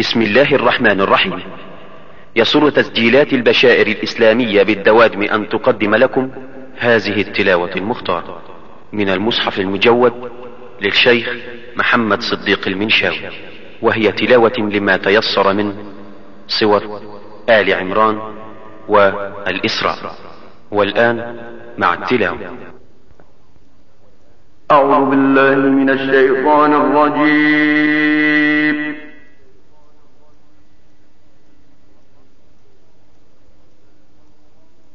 بسم الله الرحمن الرحيم. يسر تسجيلات البشائر الإسلامية بالدوادم أن تقدم لكم هذه التلاوة المختارة من المصحف المجود للشيخ محمد صديق المنشاوي وهي تلاوة لما تيسر من صور آل عمران والإسراء. والآن مع التلاوة. أعوذ بالله من الشيطان الرجيم.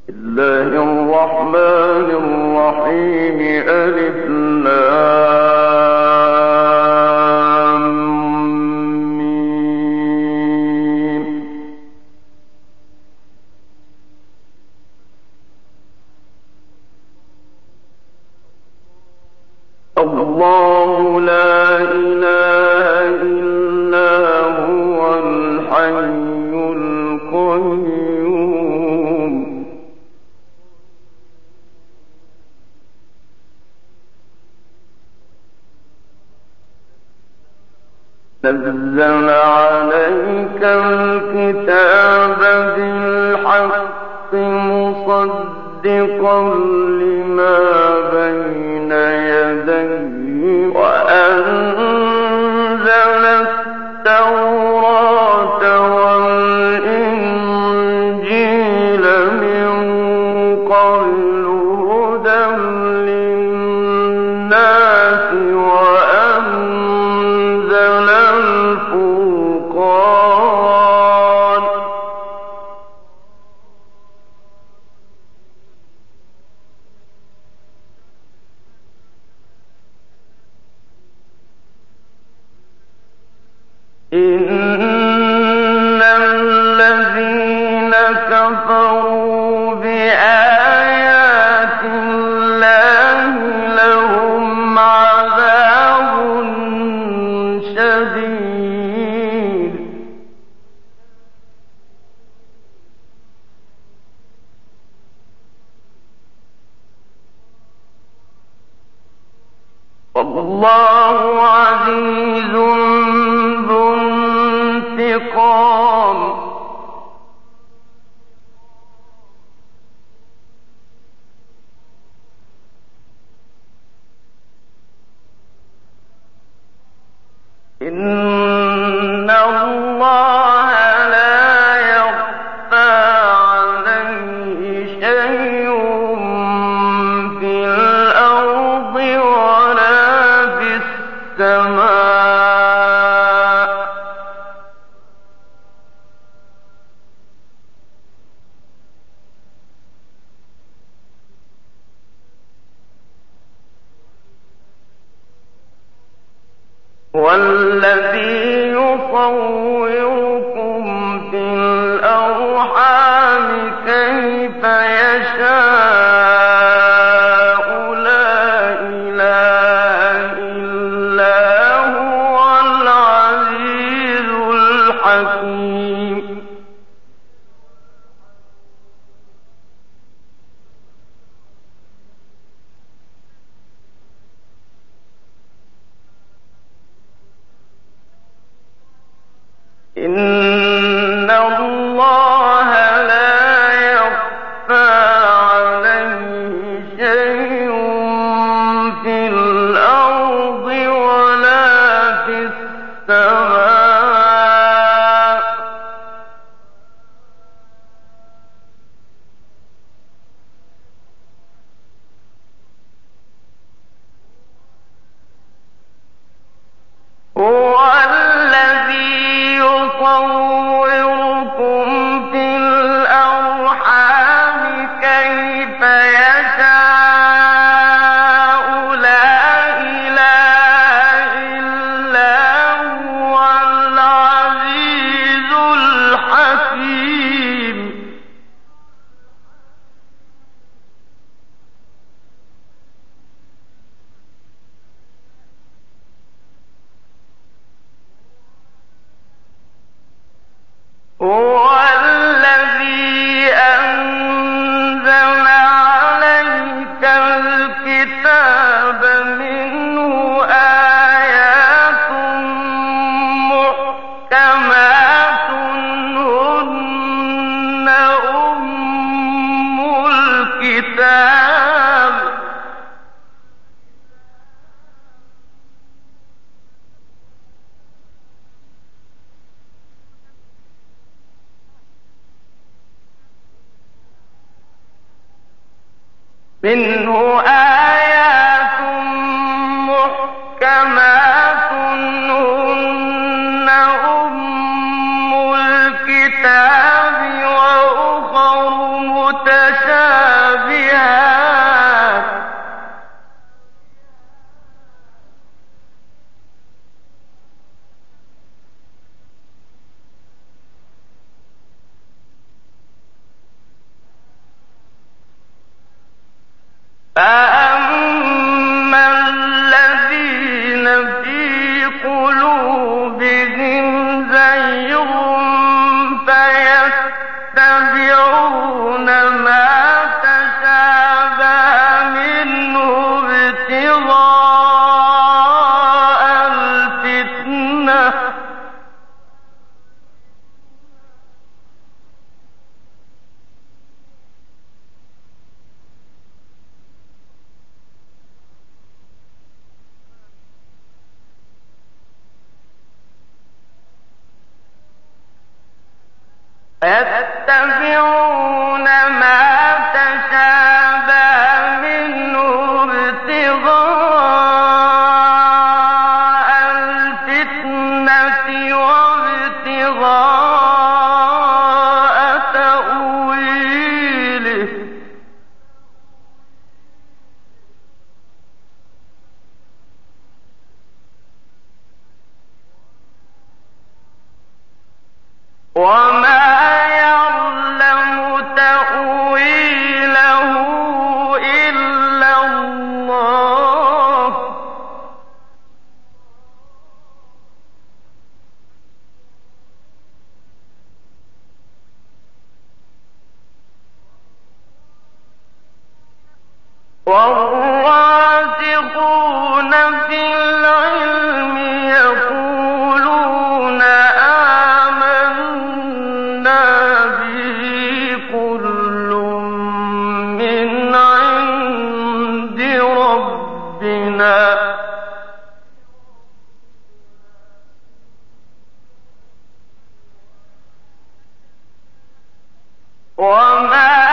الله الرحمن الرحيم. ألف لام. انتقام منه وما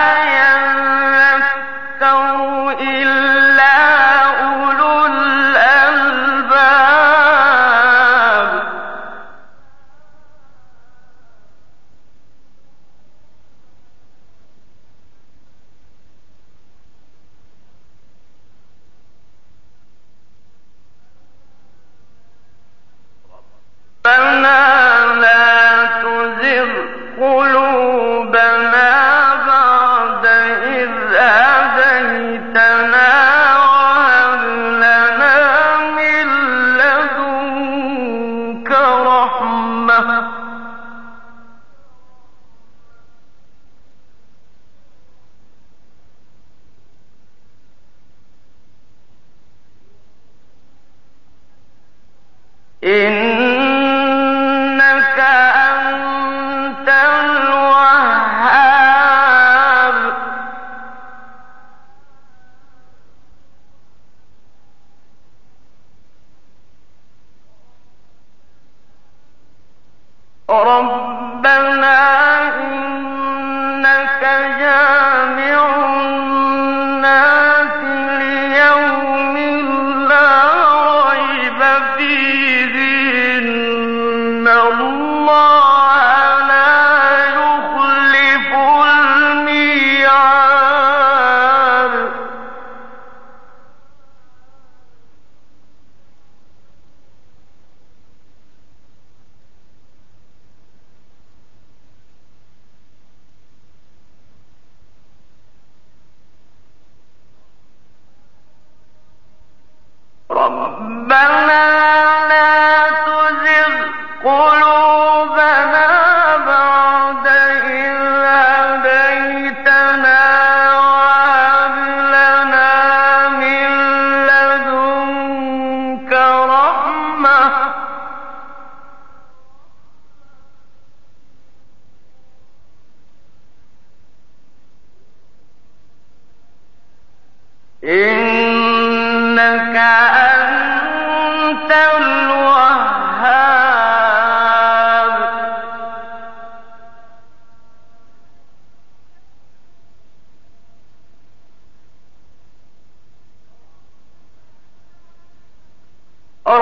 or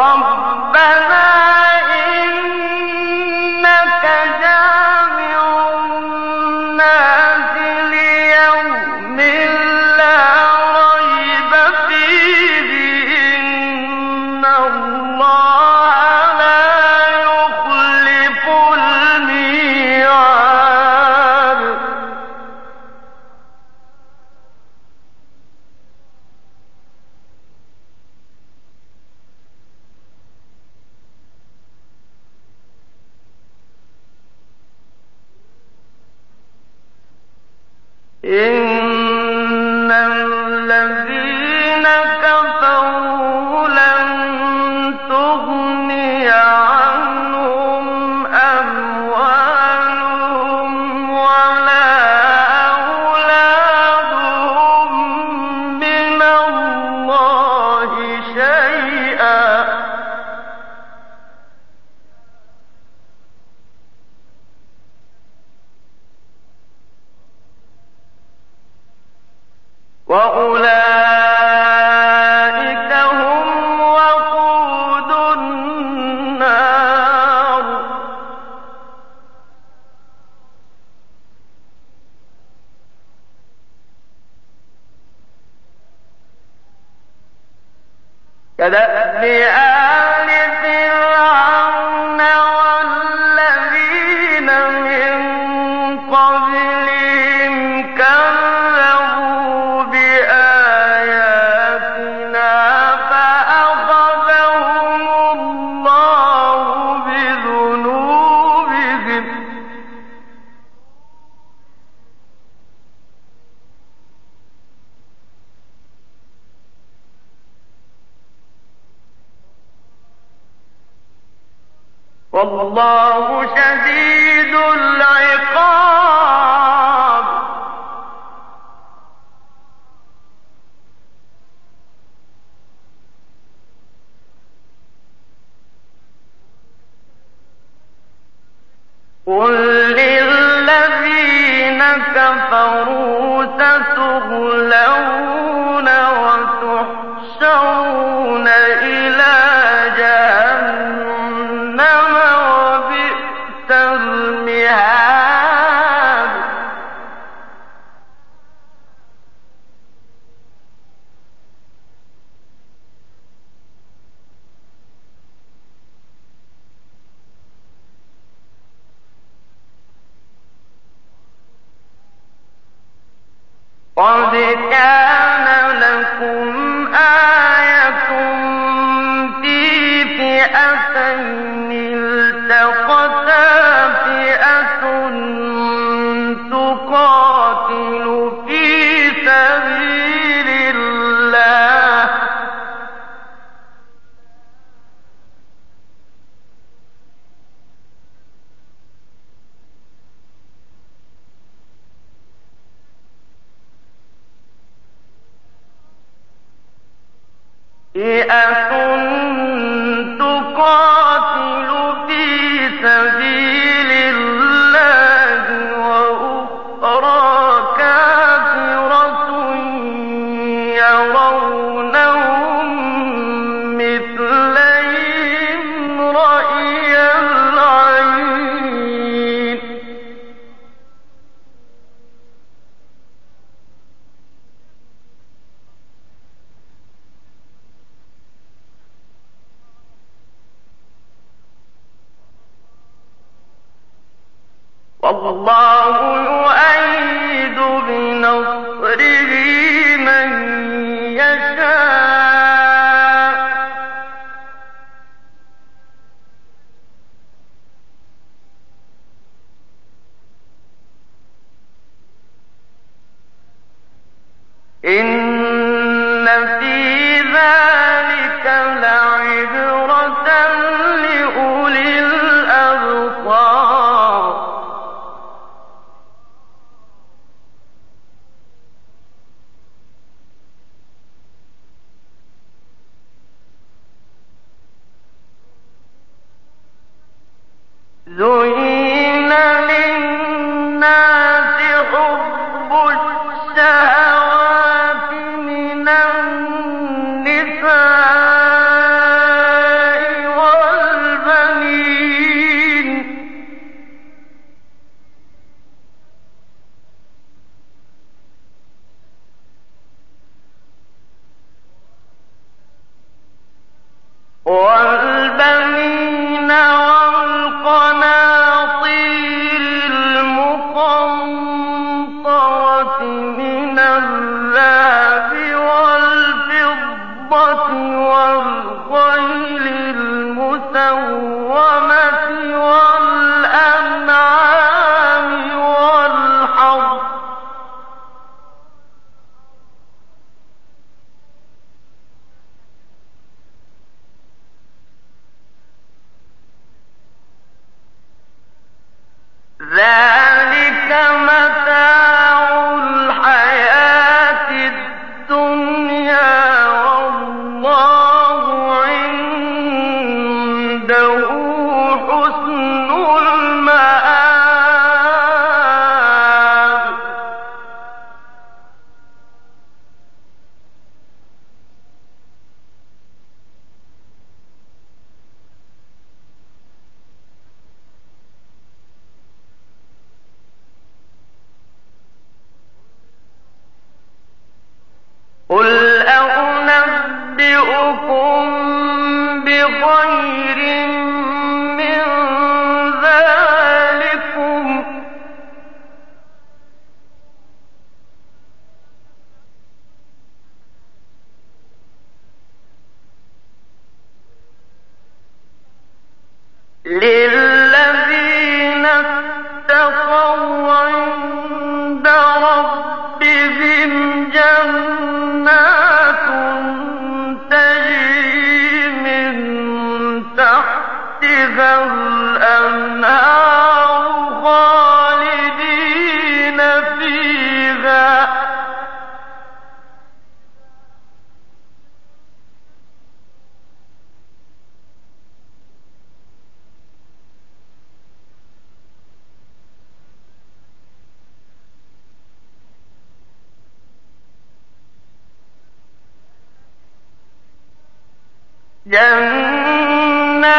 جنات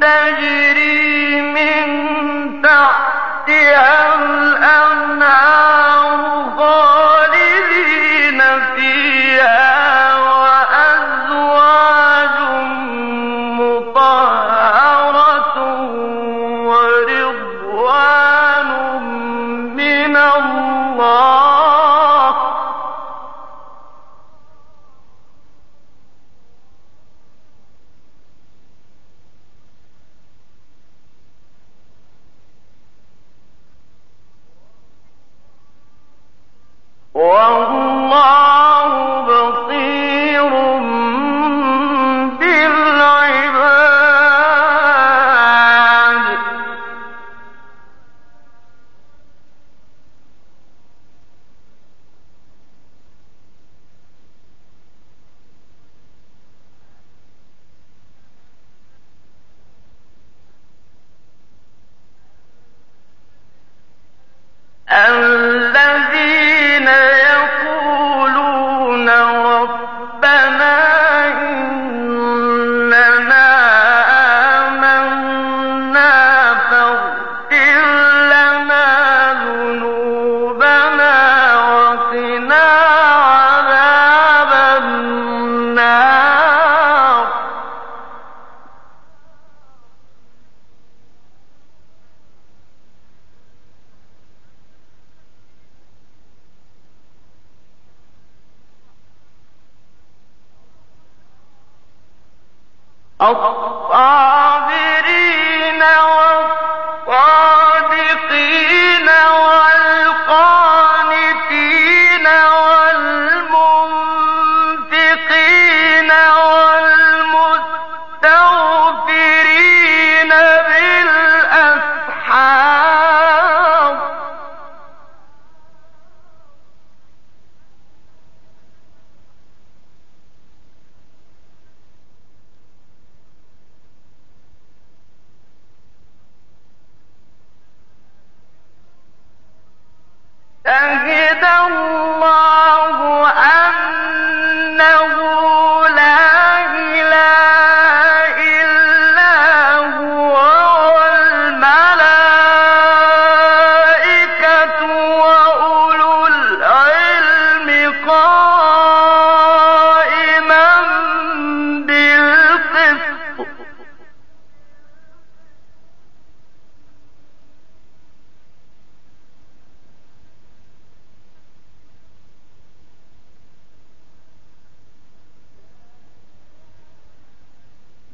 تجري من تحتها الأنهار خالدين فيها وأزواج مطهرة ورضوان من الله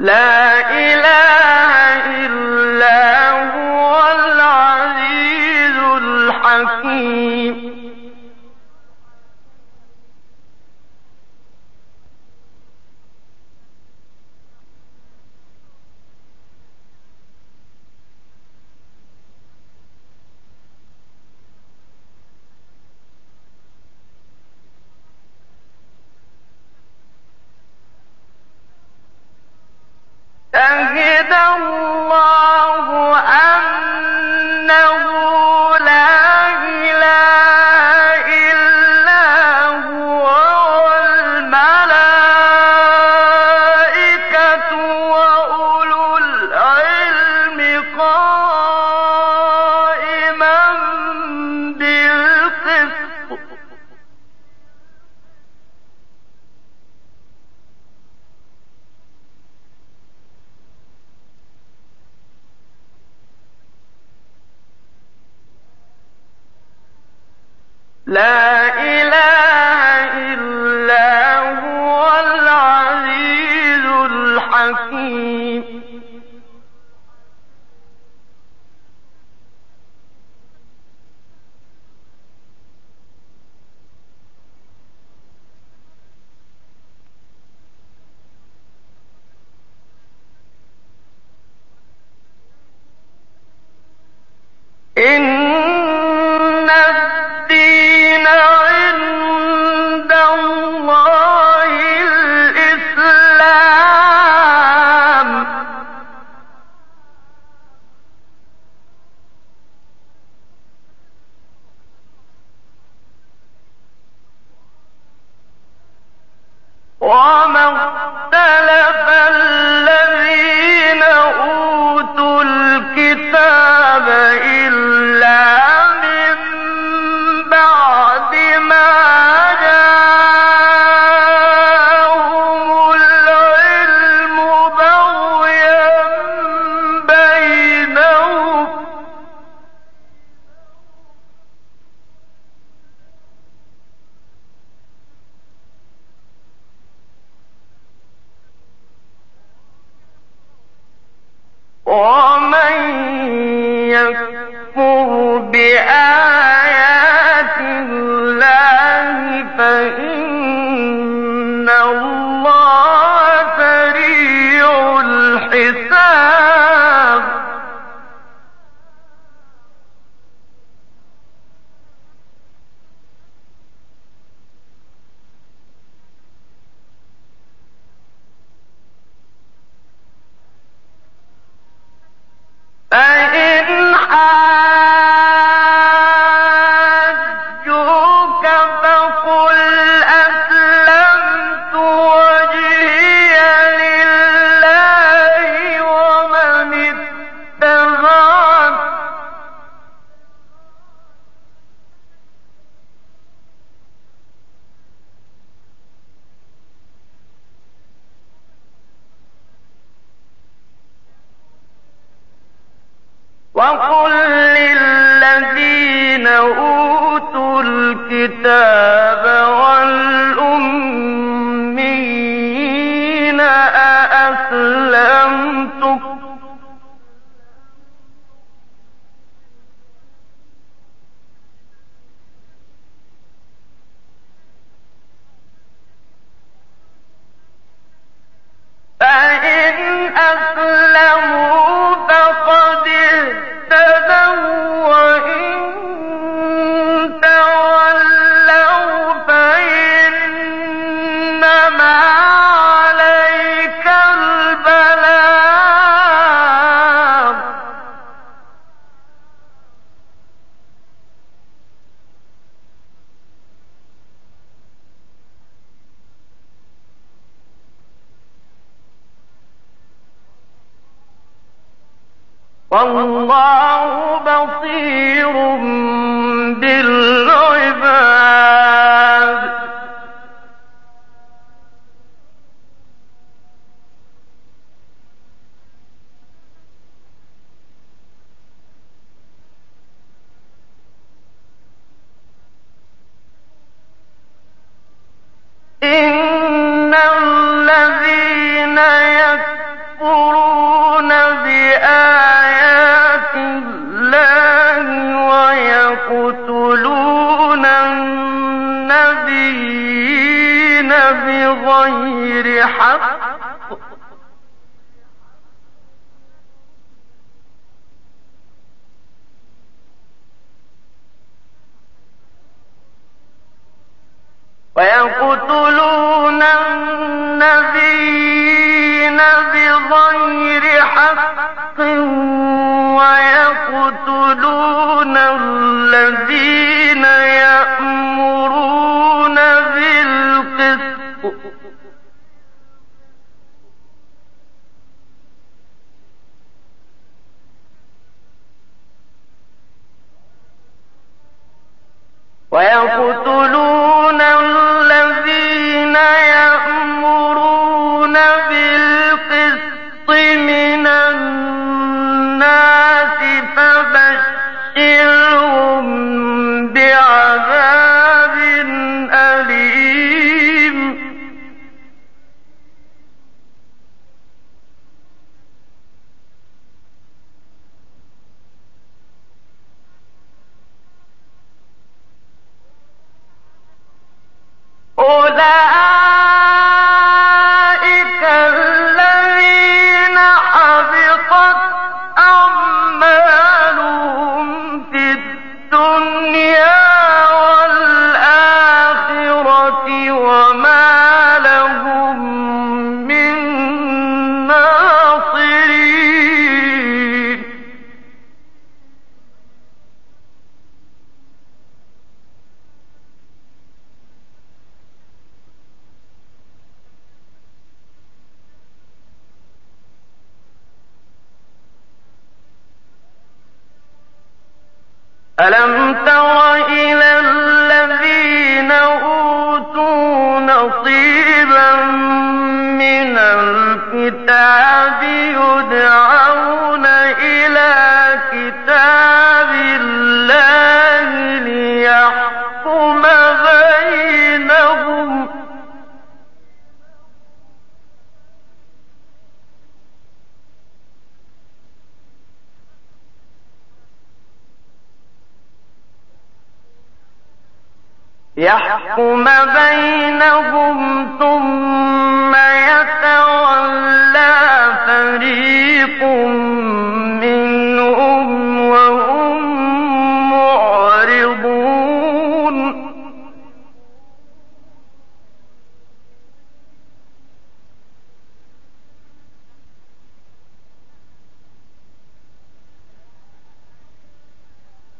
لا إله لا ويقتلون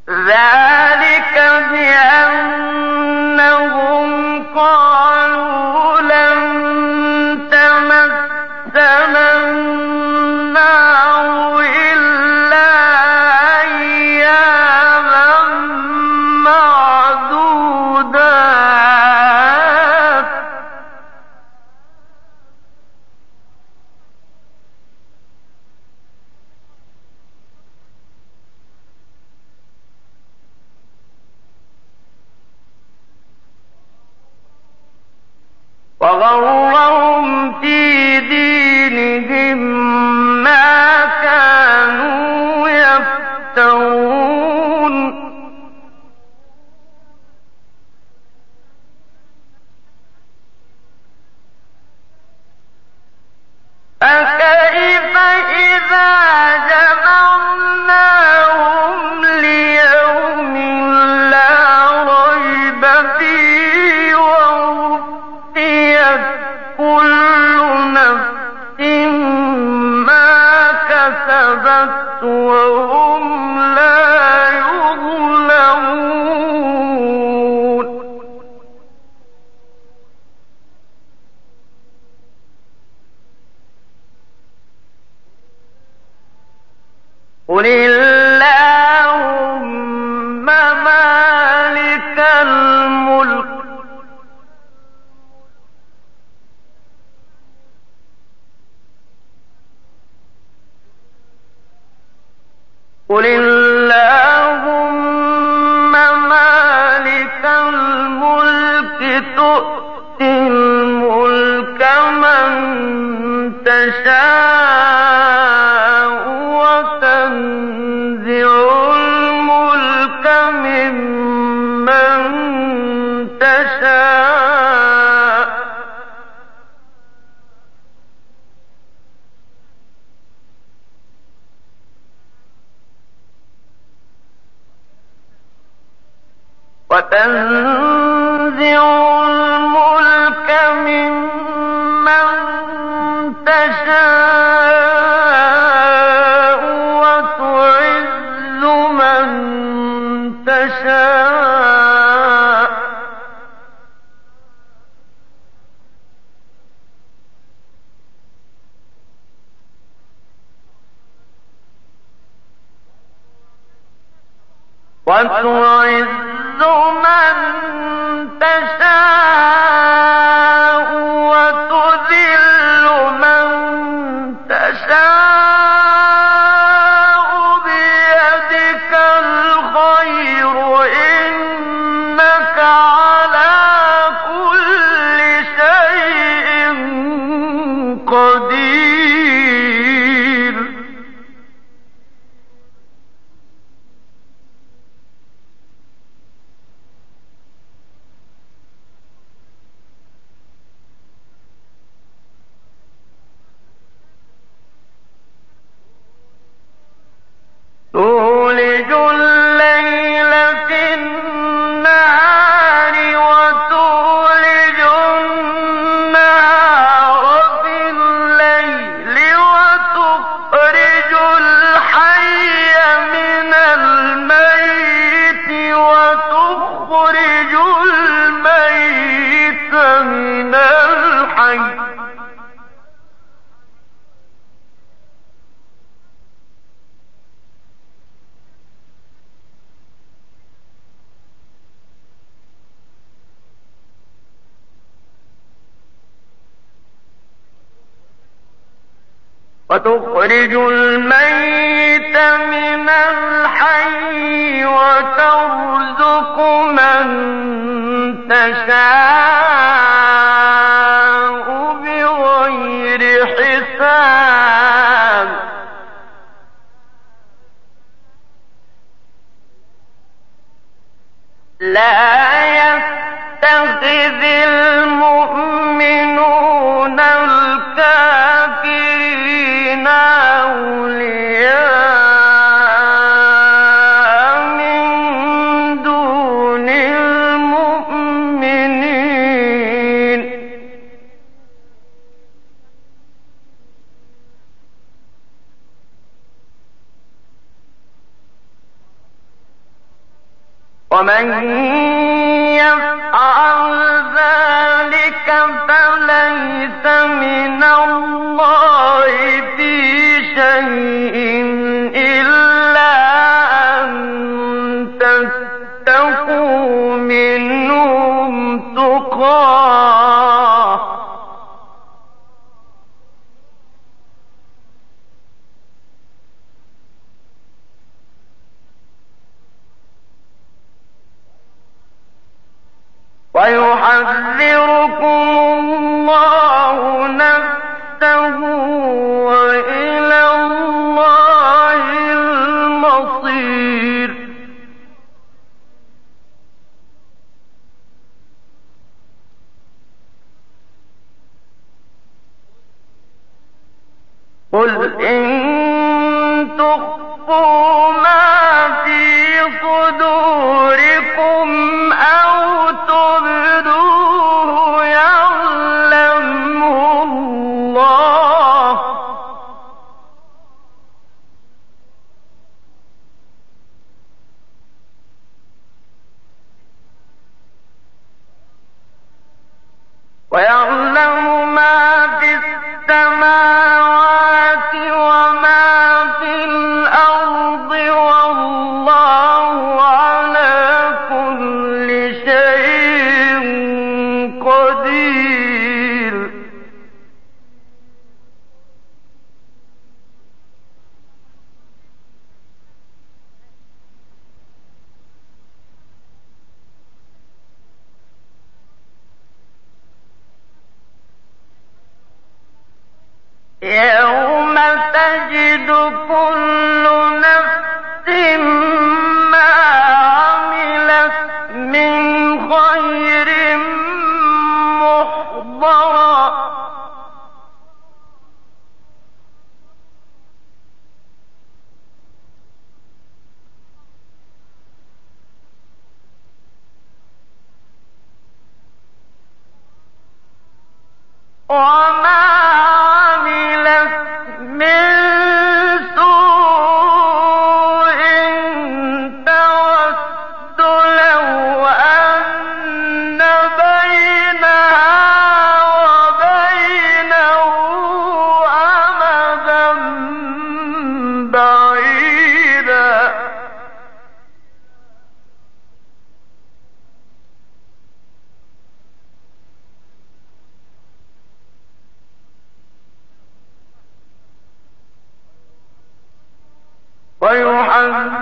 ذلك وتعز وتخرج الميت عن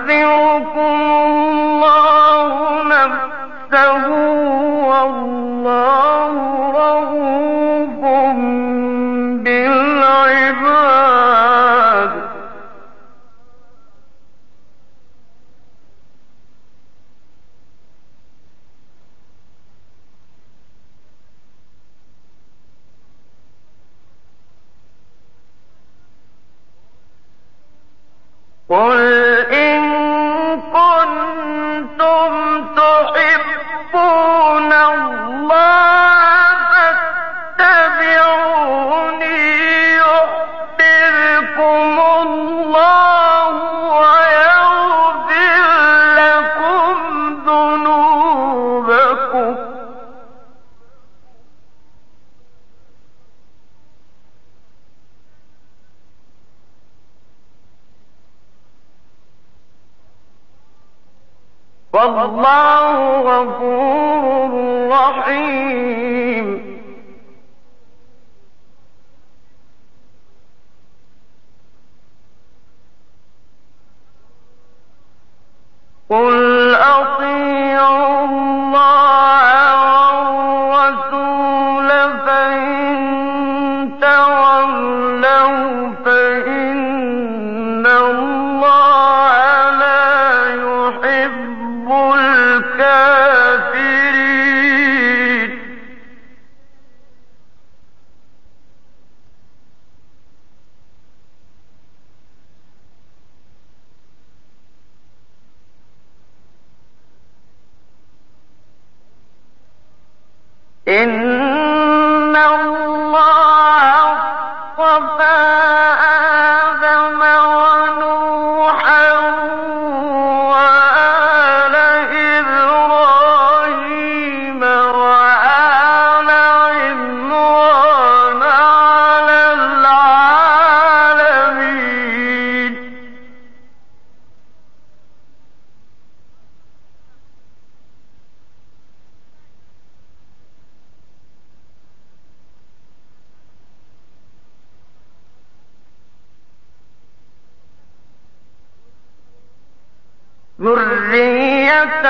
ذرية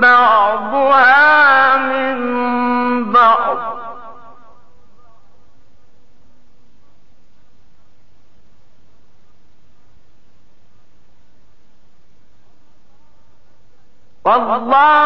بعضها من بعض والله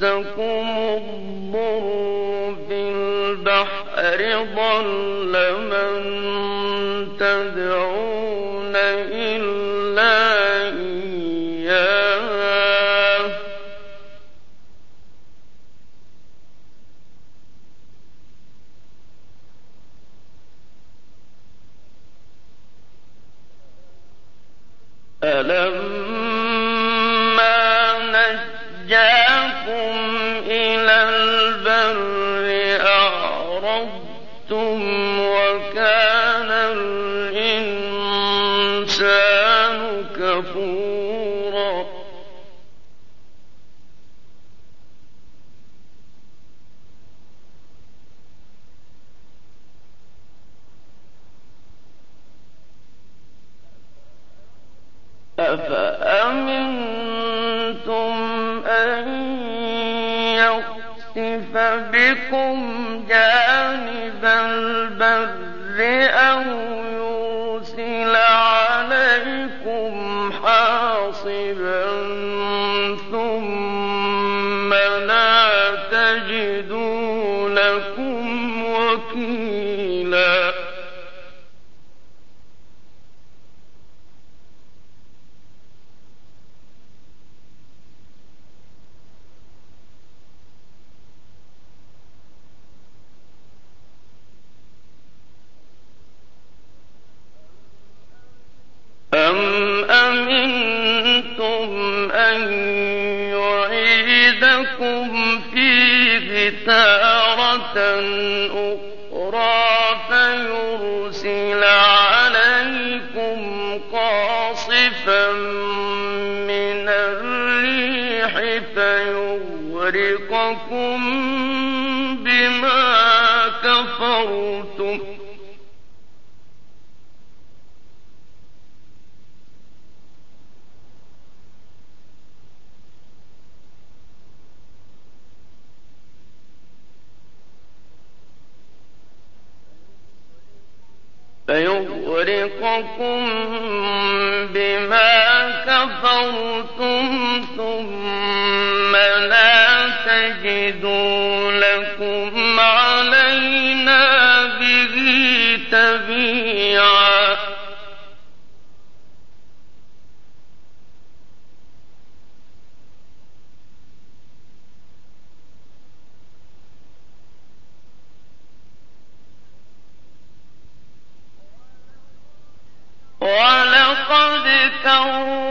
مسكم الضر في البحر ضل من أَنْ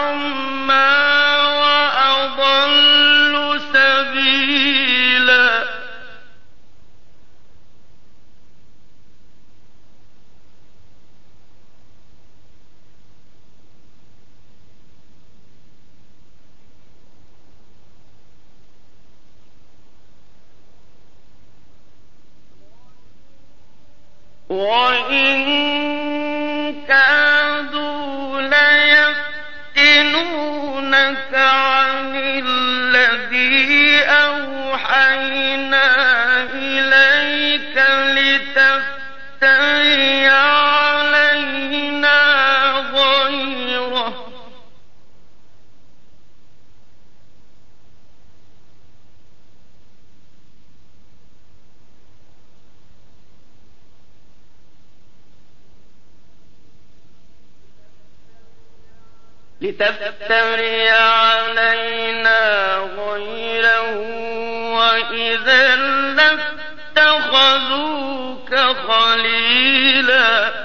أعمى لتفتري علينا غيره وإذا لاتخذوك خليلا.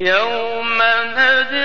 يوم ندعو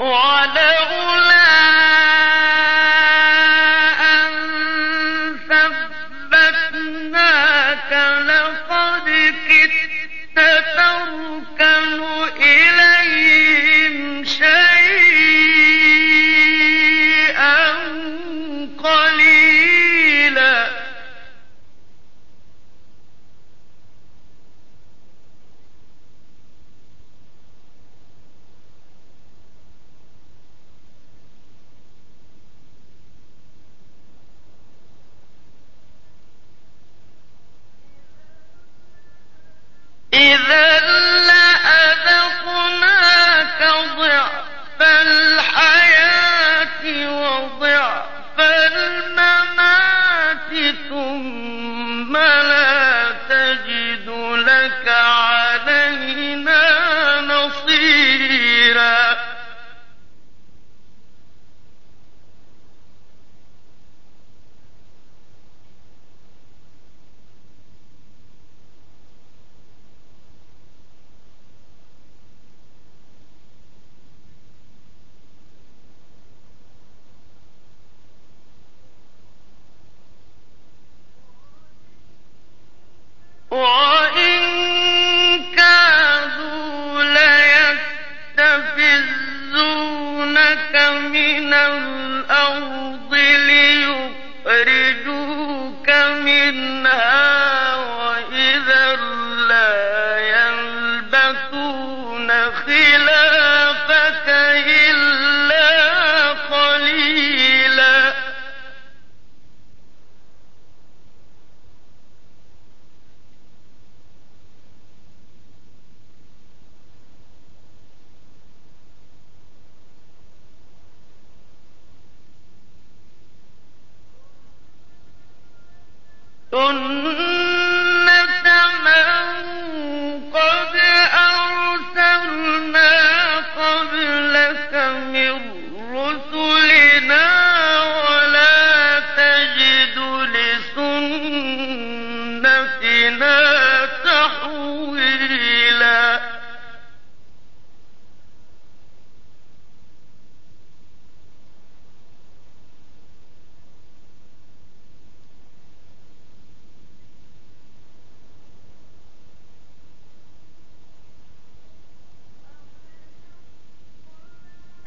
ولولا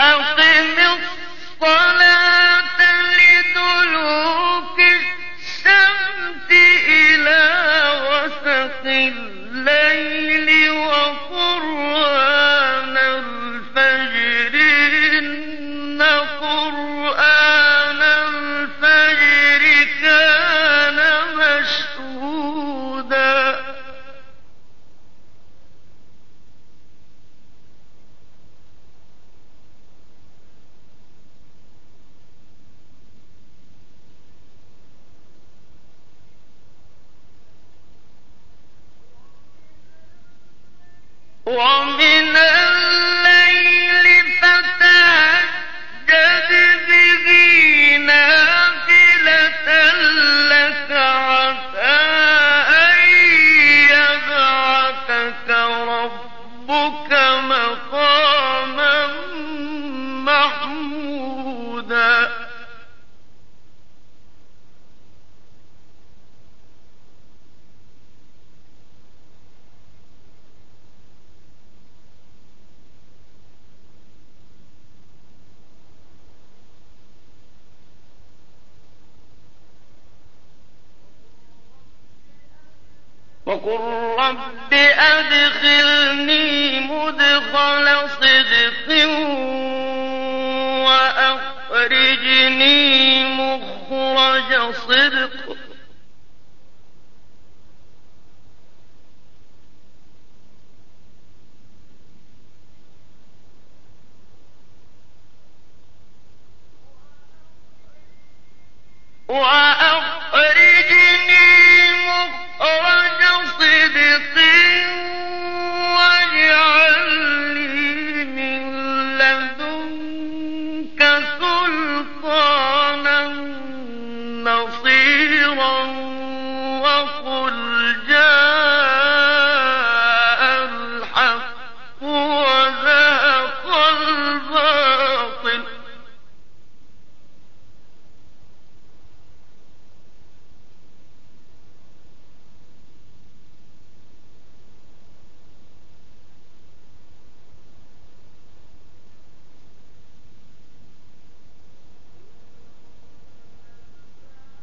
أقم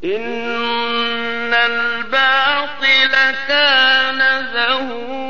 إن الباطل كان زهوقا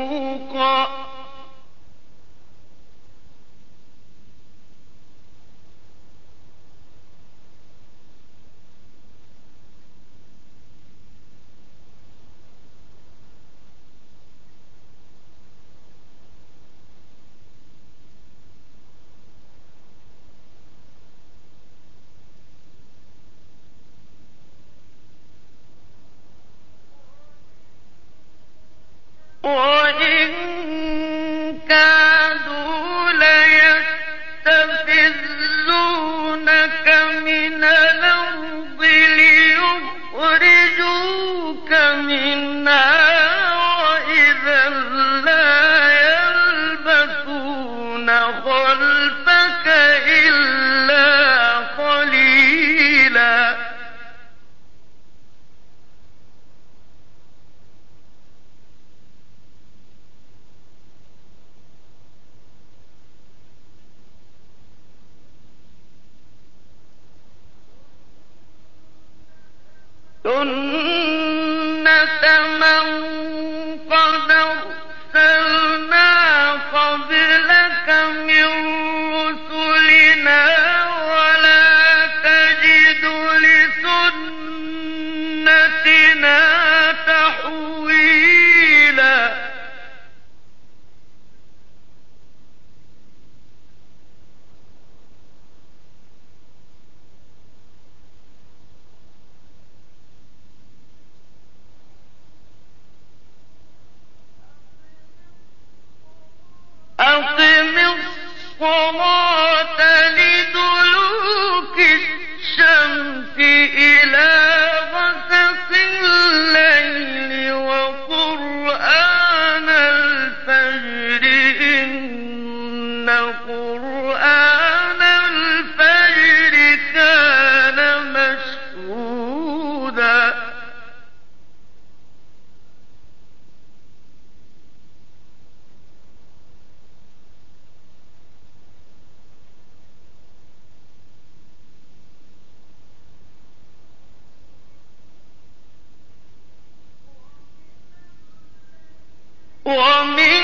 光明。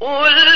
قل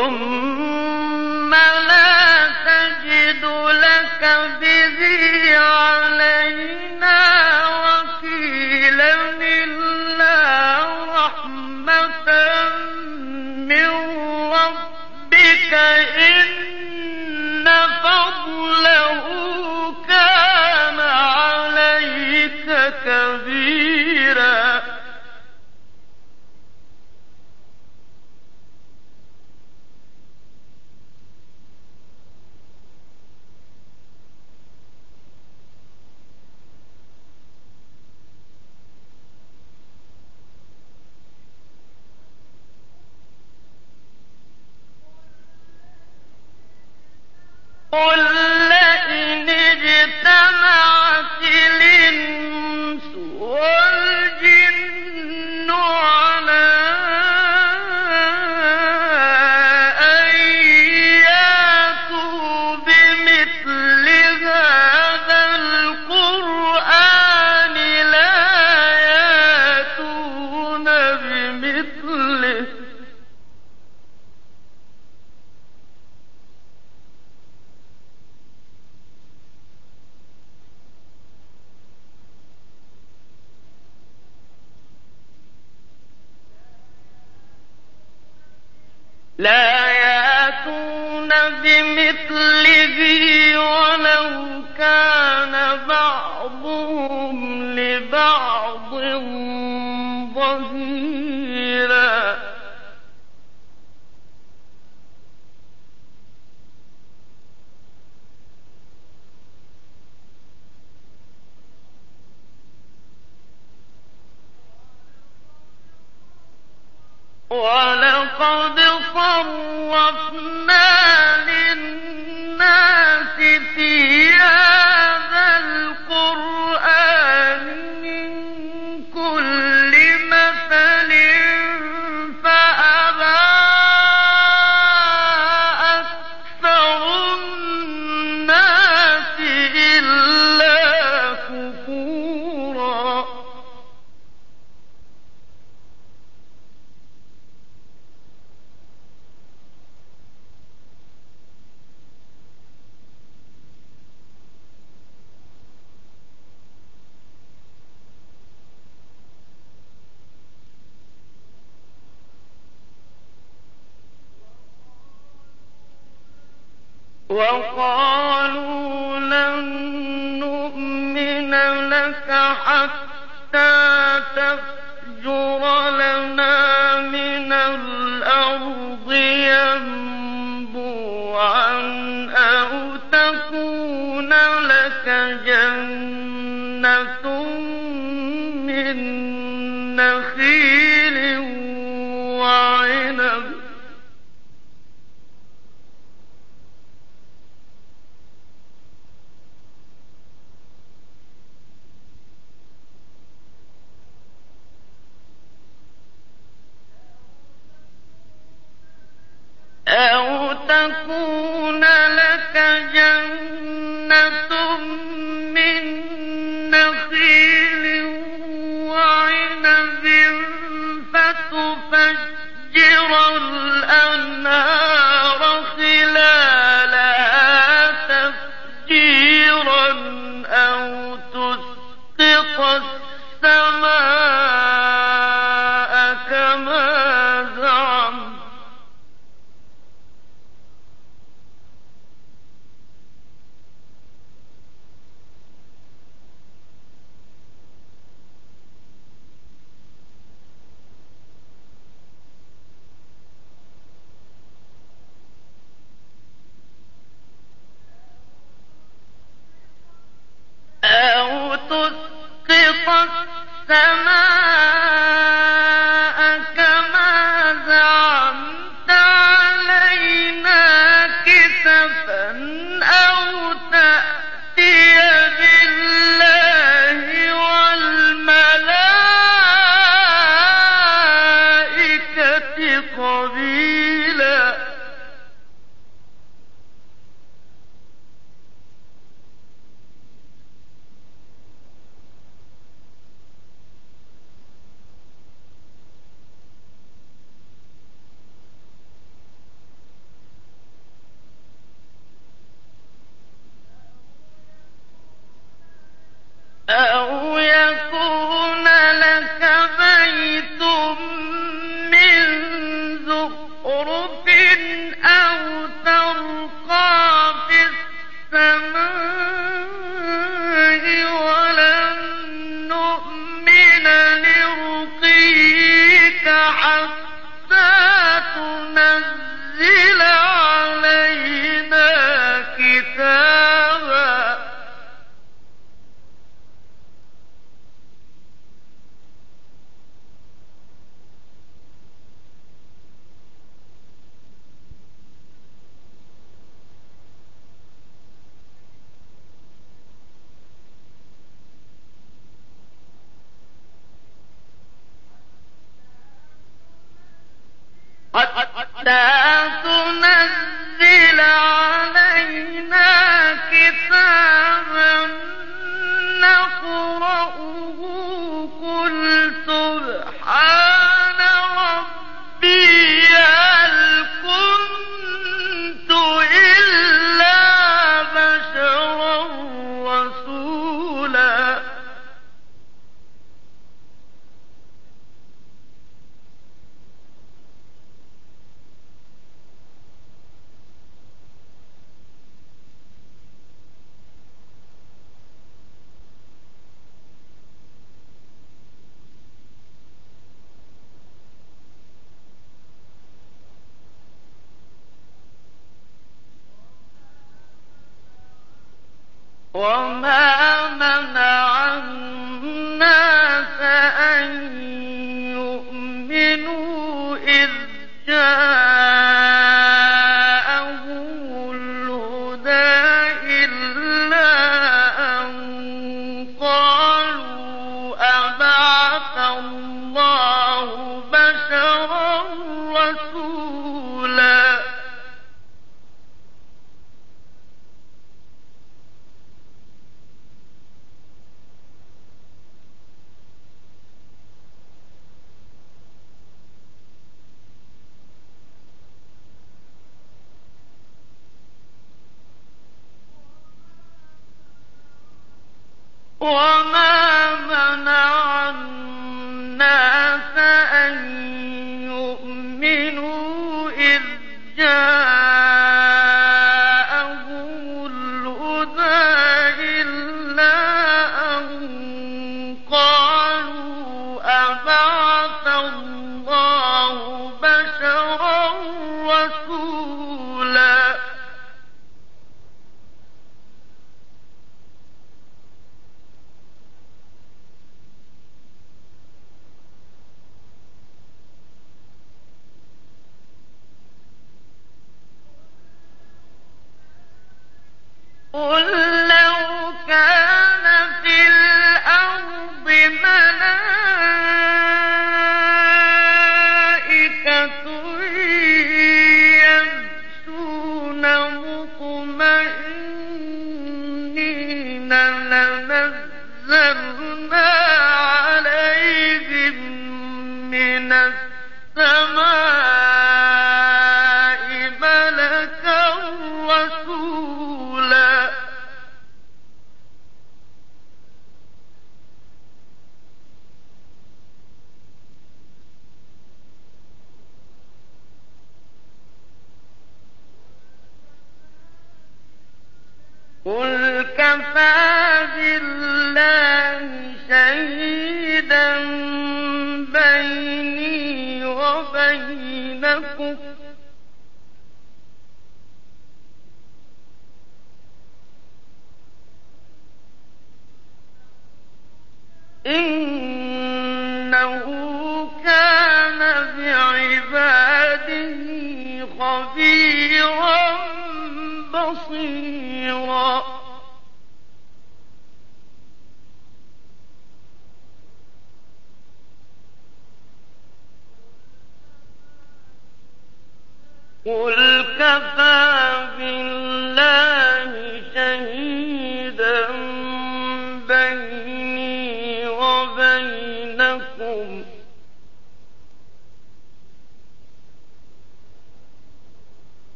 ثم وقالوا لن نؤمن لك حتى أو